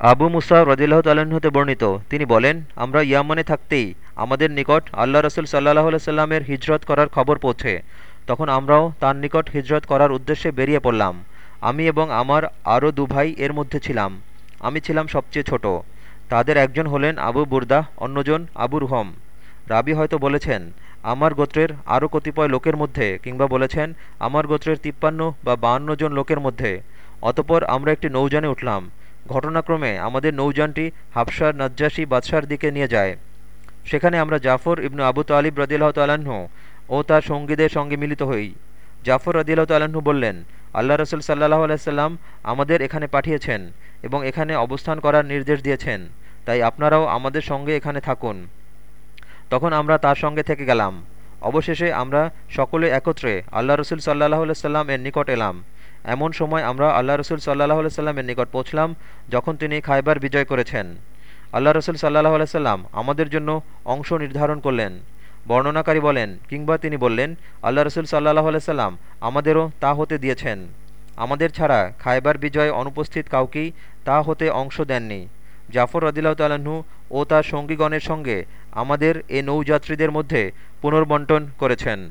আবু মুসা রদিল্লাহ হতে বর্ণিত, তিনি বলেন, আমরা ইয়ামানে থাকতেই আমাদের নিকট আল্লাহ রসুল সাল্লাহ সাল্লামের হিজরত করার খবর পৌঁছে। তখন আমরাও তার নিকট হিজরত করার উদ্দেশ্যে বেরিয়ে পড়লাম। আমি এবং আমার আরও দু ভাই এর মধ্যে ছিলাম। আমি ছিলাম সবচেয়ে ছোট। তাদের একজন হলেন আবু বুরদাহ অন্যজন আবু রুহম। রাবি হয়তো বলেছেন, আমার গোত্রের আরও কতিপয় লোকের মধ্যে কিংবা বলেছেন, আমার গোত্রের তিপ্পান্ন বা বাহান্ন জন লোকের মধ্যে। অতপর আমরা একটি নৌযানে উঠলাম। ঘটনাক্রমে আমাদের নৌযানটি হাফসার নজ্জাসী বাদশার দিকে নিয়ে যায়। সেখানে আমরা জাফর ইবনু আবু তালিব রদিল্লাহ তাল্লাহ্ন ও তার সঙ্গীদের সঙ্গে মিলিত হই। জাফর রদিল্লাহ তাল্লাহ্ন বললেন, আল্লাহ রসুল সাল্লাহ আলাইসাল্লাম আমাদের এখানে পাঠিয়েছেন এবং এখানে অবস্থান করার নির্দেশ দিয়েছেন, তাই আপনারাও আমাদের সঙ্গে এখানে থাকুন। তখন আমরা তার সঙ্গে থেকে গেলাম। অবশেষে আমরা সকলে একত্রে আল্লাহ রসুল সাল্লাহ সাল্লাম এর নিকট এলাম। এমন সময় আমরা আল্লাহ রসুল সাল্লাহ সাল্লামের নিকট পৌঁছলাম, যখন তিনি খাইবার বিজয় করেছেন। আল্লাহ রসুল সাল্লাহ সাল্লাম আমাদের জন্য অংশ নির্ধারণ করলেন। বর্ণনাকারী বলেন, কিংবা তিনি বললেন, আল্লাহ রসুল সাল্লাহ সাল্লাম আমাদেরও তা হতে দিয়েছেন। আমাদের ছাড়া খাইবার বিজয়ে অনুপস্থিত কাউকেই তা হতে অংশ দেননি। জাফর রদিল্লাহ ও তার সঙ্গীগণের সঙ্গে আমাদের এ নৌযাত্রীদের মধ্যে পুনর্বন্টন করেছেন।